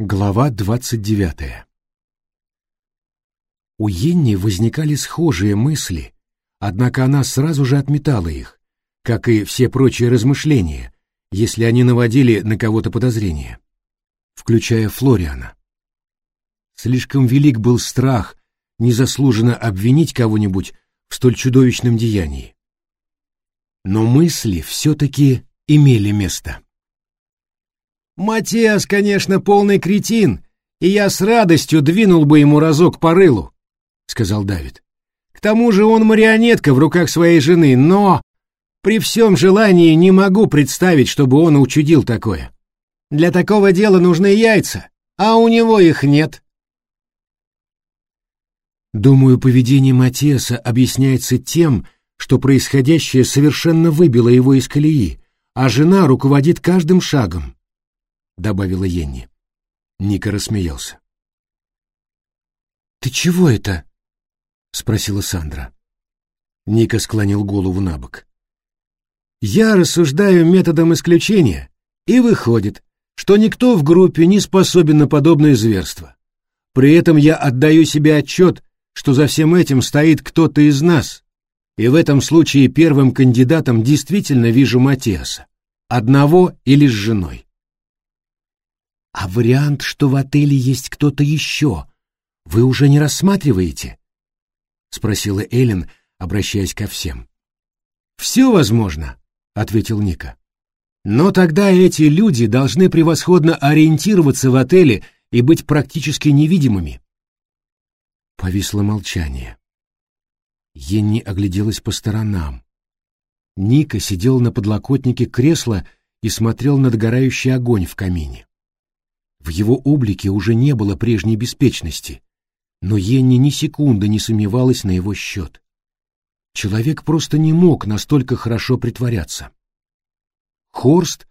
Глава двадцать девятая У Йенни возникали схожие мысли, однако она сразу же отметала их, как и все прочие размышления, если они наводили на кого-то подозрение, включая Флориана. Слишком велик был страх незаслуженно обвинить кого-нибудь в столь чудовищном деянии. Но мысли все-таки имели место. Матиас, конечно, полный кретин, и я с радостью двинул бы ему разок по рылу, — сказал Давид. К тому же он марионетка в руках своей жены, но при всем желании не могу представить, чтобы он учудил такое. Для такого дела нужны яйца, а у него их нет. Думаю, поведение Матиаса объясняется тем, что происходящее совершенно выбило его из колеи, а жена руководит каждым шагом добавила Йенни. Ника рассмеялся. «Ты чего это?» — спросила Сандра. Ника склонил голову на бок. «Я рассуждаю методом исключения, и выходит, что никто в группе не способен на подобное зверство. При этом я отдаю себе отчет, что за всем этим стоит кто-то из нас, и в этом случае первым кандидатом действительно вижу Матиаса, одного или с женой. А вариант, что в отеле есть кто-то еще, вы уже не рассматриваете? Спросила Эллен, обращаясь ко всем. Все возможно, ответил Ника. Но тогда эти люди должны превосходно ориентироваться в отеле и быть практически невидимыми. Повисло молчание. Енни огляделась по сторонам. Ника сидел на подлокотнике кресла и смотрел на догорающий огонь в камине. В его облике уже не было прежней беспечности, но Енни ни секунды не сомневалась на его счет. Человек просто не мог настолько хорошо притворяться. Хорст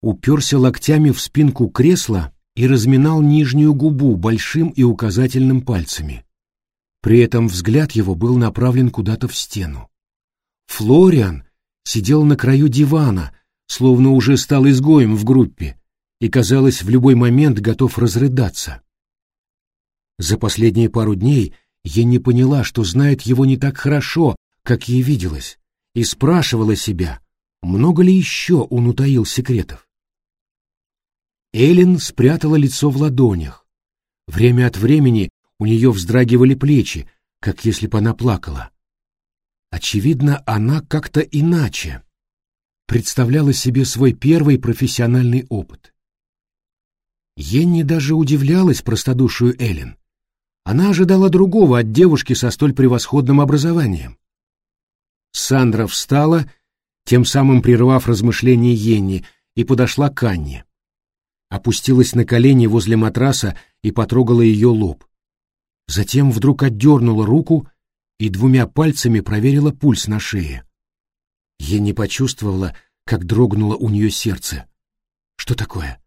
уперся локтями в спинку кресла и разминал нижнюю губу большим и указательным пальцами. При этом взгляд его был направлен куда-то в стену. Флориан сидел на краю дивана, словно уже стал изгоем в группе, и, казалось, в любой момент готов разрыдаться. За последние пару дней я не поняла, что знает его не так хорошо, как ей виделось, и спрашивала себя, много ли еще он утаил секретов. Эллен спрятала лицо в ладонях. Время от времени у нее вздрагивали плечи, как если бы она плакала. Очевидно, она как-то иначе представляла себе свой первый профессиональный опыт. Енни даже удивлялась простодушию Эллен. Она ожидала другого от девушки со столь превосходным образованием. Сандра встала, тем самым прервав размышления Енни, и подошла к Анне. Опустилась на колени возле матраса и потрогала ее лоб. Затем вдруг отдернула руку и двумя пальцами проверила пульс на шее. Енни почувствовала, как дрогнуло у нее сердце. Что такое?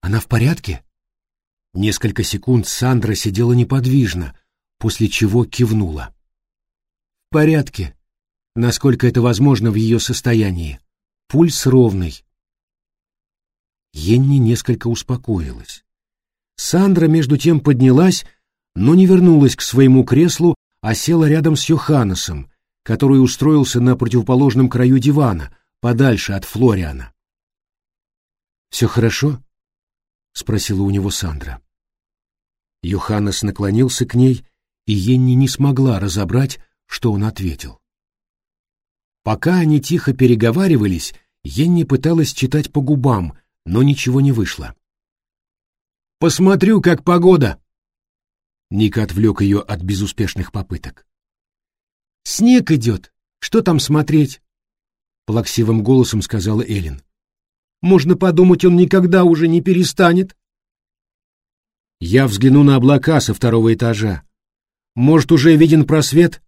Она в порядке? Несколько секунд Сандра сидела неподвижно, после чего кивнула. В порядке, насколько это возможно в ее состоянии. Пульс ровный. Енни несколько успокоилась. Сандра между тем поднялась, но не вернулась к своему креслу, а села рядом с Йоханнесом, который устроился на противоположном краю дивана, подальше от Флориана. «Все хорошо?» — спросила у него Сандра. Йоханнес наклонился к ней, и Енни не смогла разобрать, что он ответил. Пока они тихо переговаривались, Енни пыталась читать по губам, но ничего не вышло. «Посмотрю, как погода!» Ник отвлек ее от безуспешных попыток. «Снег идет! Что там смотреть?» Плаксивым голосом сказала Элин. Можно подумать, он никогда уже не перестанет. Я взгляну на облака со второго этажа. Может, уже виден просвет?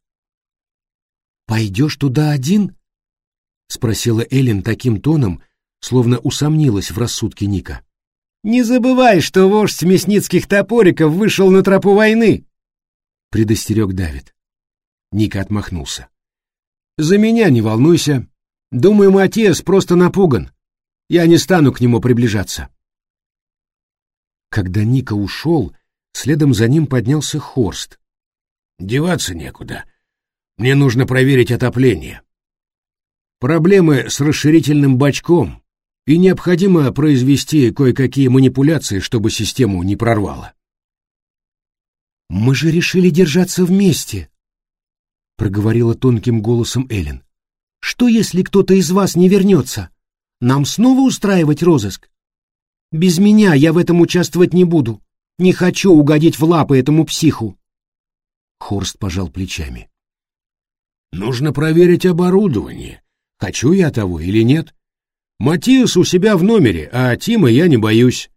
Пойдешь туда один? Спросила Эллен таким тоном, словно усомнилась в рассудке Ника. Не забывай, что вождь мясницких топориков вышел на тропу войны, предостерег Давид. Ника отмахнулся. За меня не волнуйся. Думаю, Матиас просто напуган. Я не стану к нему приближаться. Когда Ника ушел, следом за ним поднялся Хорст. «Деваться некуда. Мне нужно проверить отопление. Проблемы с расширительным бачком, и необходимо произвести кое-какие манипуляции, чтобы систему не прорвало». «Мы же решили держаться вместе», — проговорила тонким голосом Эллен. «Что, если кто-то из вас не вернется? Нам снова устраивать розыск? Без меня я в этом участвовать не буду. Не хочу угодить в лапы этому психу». Хорст пожал плечами. «Нужно проверить оборудование. Хочу я того или нет. Матиас у себя в номере, а Тима я не боюсь.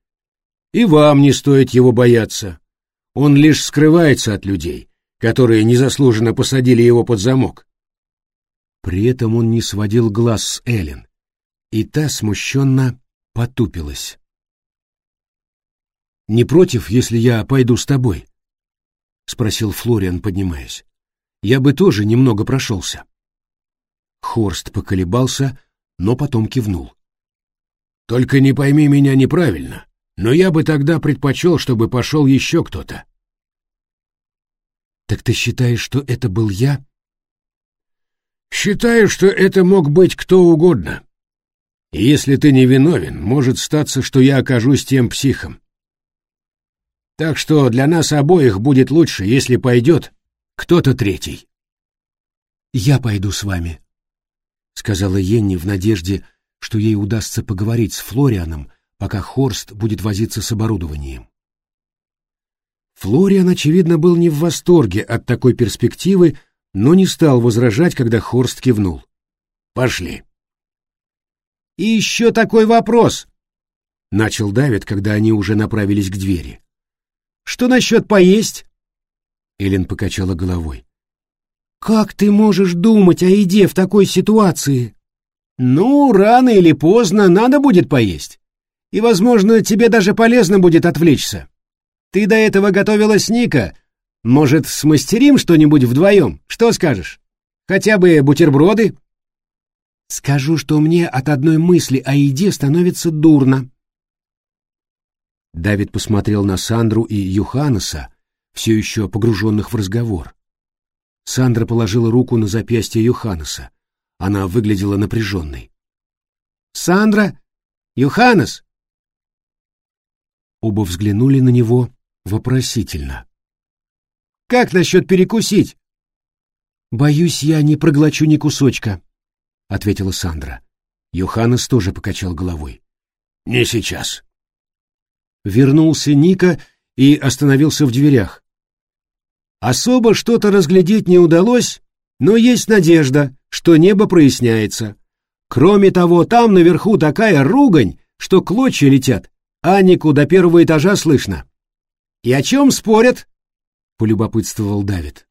И вам не стоит его бояться. Он лишь скрывается от людей, которые незаслуженно посадили его под замок. При этом он не сводил глаз с Эллен, и та смущенно потупилась. «Не против, если я пойду с тобой?» — спросил Флориан, поднимаясь. «Я бы тоже немного прошелся». Хорст поколебался, но потом кивнул. «Только не пойми меня неправильно но я бы тогда предпочел, чтобы пошел еще кто-то. Так ты считаешь, что это был я? Считаю, что это мог быть кто угодно. И если ты не виновен, может статься, что я окажусь тем психом. Так что для нас обоих будет лучше, если пойдет кто-то третий. «Я пойду с вами», — сказала Енни в надежде, что ей удастся поговорить с Флорианом пока Хорст будет возиться с оборудованием. Флориан, очевидно, был не в восторге от такой перспективы, но не стал возражать, когда Хорст кивнул. «Пошли». «И еще такой вопрос», — начал Давид, когда они уже направились к двери. «Что насчет поесть?» Эллен покачала головой. «Как ты можешь думать о еде в такой ситуации?» «Ну, рано или поздно надо будет поесть и, возможно, тебе даже полезно будет отвлечься. Ты до этого готовила сника. Может, смастерим что-нибудь вдвоем? Что скажешь? Хотя бы бутерброды?» «Скажу, что мне от одной мысли о еде становится дурно». Давид посмотрел на Сандру и Юханеса, все еще погруженных в разговор. Сандра положила руку на запястье Юханеса. Она выглядела напряженной. «Сандра? Юханес, Оба взглянули на него вопросительно. «Как насчет перекусить?» «Боюсь, я не проглочу ни кусочка», — ответила Сандра. Йоханнес тоже покачал головой. «Не сейчас». Вернулся Ника и остановился в дверях. Особо что-то разглядеть не удалось, но есть надежда, что небо проясняется. Кроме того, там наверху такая ругань, что клочья летят. Анику до первого этажа слышно. И о чем спорят? Полюбопытствовал Давид.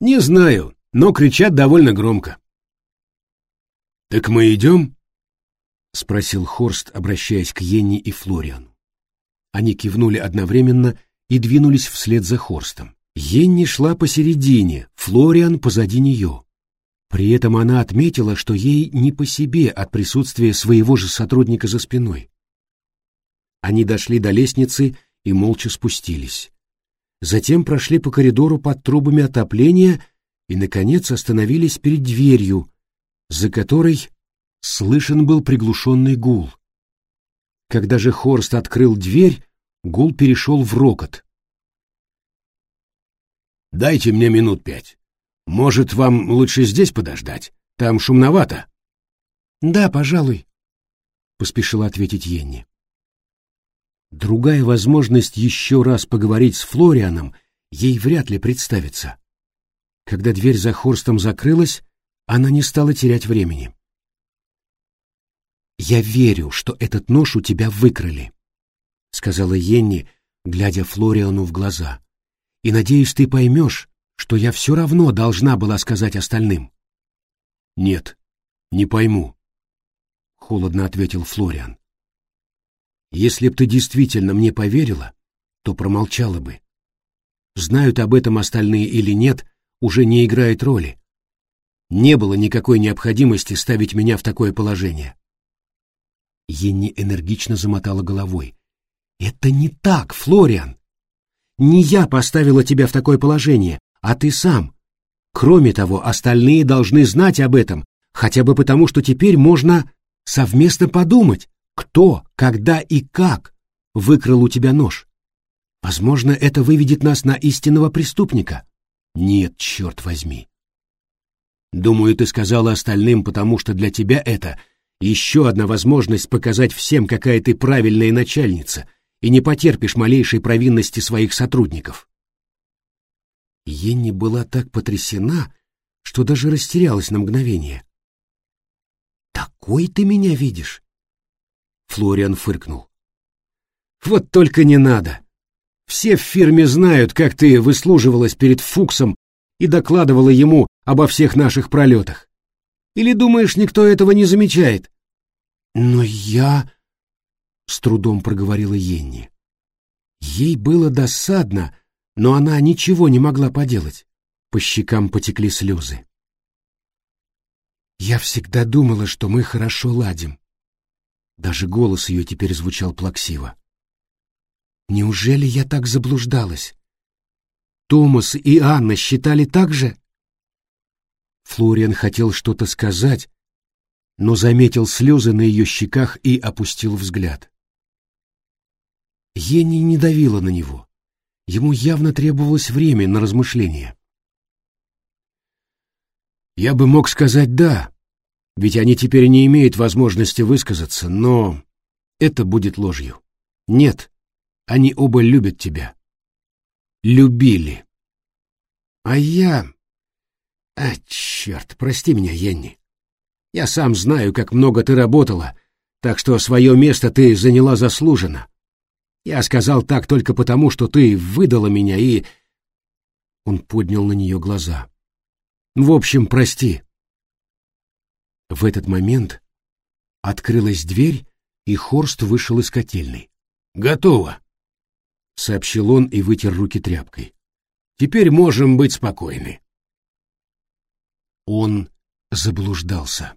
Не знаю, но кричат довольно громко. Так мы идем? Спросил Хорст, обращаясь к Йенни и Флориану. Они кивнули одновременно и двинулись вслед за Хорстом. Йенни шла посередине, Флориан позади нее. При этом она отметила, что ей не по себе от присутствия своего же сотрудника за спиной. Они дошли до лестницы и молча спустились. Затем прошли по коридору под трубами отопления и, наконец, остановились перед дверью, за которой слышен был приглушенный гул. Когда же Хорст открыл дверь, гул перешел в рокот. «Дайте мне минут пять. Может, вам лучше здесь подождать? Там шумновато». «Да, пожалуй», — поспешила ответить Йенни. Другая возможность еще раз поговорить с Флорианом ей вряд ли представится. Когда дверь за Хорстом закрылась, она не стала терять времени. «Я верю, что этот нож у тебя выкрали», — сказала Йенни, глядя Флориану в глаза. «И надеюсь, ты поймешь, что я все равно должна была сказать остальным». «Нет, не пойму», — холодно ответил Флориан. Если б ты действительно мне поверила, то промолчала бы. Знают об этом остальные или нет, уже не играет роли. Не было никакой необходимости ставить меня в такое положение. Енни энергично замотала головой. Это не так, Флориан. Не я поставила тебя в такое положение, а ты сам. Кроме того, остальные должны знать об этом, хотя бы потому, что теперь можно совместно подумать, кто, когда и как выкрал у тебя нож. Возможно, это выведет нас на истинного преступника. Нет, черт возьми. Думаю, ты сказала остальным, потому что для тебя это еще одна возможность показать всем, какая ты правильная начальница, и не потерпишь малейшей провинности своих сотрудников. Енни была так потрясена, что даже растерялась на мгновение. «Такой ты меня видишь?» Флориан фыркнул. «Вот только не надо. Все в фирме знают, как ты выслуживалась перед Фуксом и докладывала ему обо всех наших пролетах. Или думаешь, никто этого не замечает?» «Но я...» — с трудом проговорила Енни. Ей было досадно, но она ничего не могла поделать. По щекам потекли слезы. «Я всегда думала, что мы хорошо ладим». Даже голос ее теперь звучал плаксиво. «Неужели я так заблуждалась? Томас и Анна считали так же?» Флориан хотел что-то сказать, но заметил слезы на ее щеках и опустил взгляд. Ени не давила на него. Ему явно требовалось время на размышление. «Я бы мог сказать «да», ведь они теперь не имеют возможности высказаться, но это будет ложью. Нет, они оба любят тебя. Любили. А я... А, черт, прости меня, Енни. Я сам знаю, как много ты работала, так что свое место ты заняла заслуженно. Я сказал так только потому, что ты выдала меня и...» Он поднял на нее глаза. «В общем, прости». В этот момент открылась дверь, и Хорст вышел из котельной. «Готово», — сообщил он и вытер руки тряпкой. «Теперь можем быть спокойны». Он заблуждался.